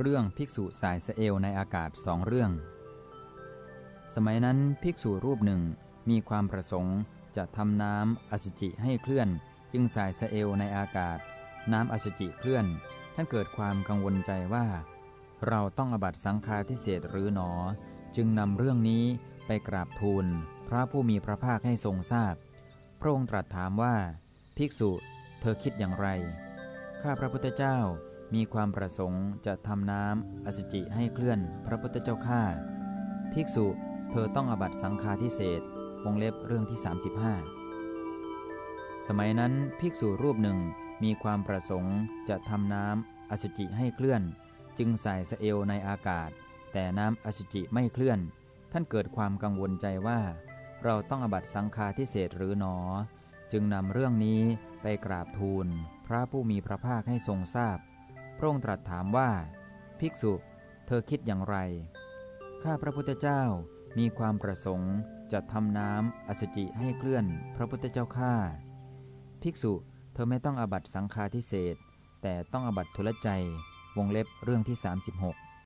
เรื่องภิกษุสายสเอลในอากาศสองเรื่อง สมัยนั้นภิกษุรูปหนึ่งมีความประสงค์จะทำน้ำอสุจิให้เคลื่อน จึงสายสเอลในอากาศ น้ำอสุจิเคลื่อน ท่านเกิดความกังวลใจว่า เราต้องอบัตสังฆาทิเศษหรือหนอ จึงนำเรื่องนี้ไปกราบทูล พระผู้มีพระภาคให้ทรงทราบพระองค์ตรัสถามว่า ภิกษุ เธอคิดอย่างไร ข้าพระพุทธเจ้า มีความประสงค์จะทำน้ำอสุจิให้เคลื่อนพระพุทธเจ้าข้าภิกษุเธอต้องอบัตสังฆาทิเศษวงเล็บเรื่องที่ 35 สมัยนั้นภิกษุรูปหนึ่งมีความประสงค์จะทำน้ำอสุจิให้เคลื่อน จึงใส่สเอลในอากาศ แต่น้ำอสุจิไม่เคลื่อน ท่านเกิดความกังวลใจว่า เราต้องอบัตสังฆาทิเศษหรือหนอ จึงนำเรื่องนี้ไปกราบทูล พระผู้มีพระภาคให้ทรงทราบ พระองค์ตรัสถามว่า ภิกษุ เธอคิดอย่างไร ข้าพระพุทธเจ้ามีความประสงค์จะทำน้ำอสุจิให้เคลื่อนพระพุทธเจ้าข้าภิกษุ เธอไม่ต้องอบัตสังฆาทิเศษแต่ต้องอบัตทุลใจ วงเล็บเรื่องที่ 36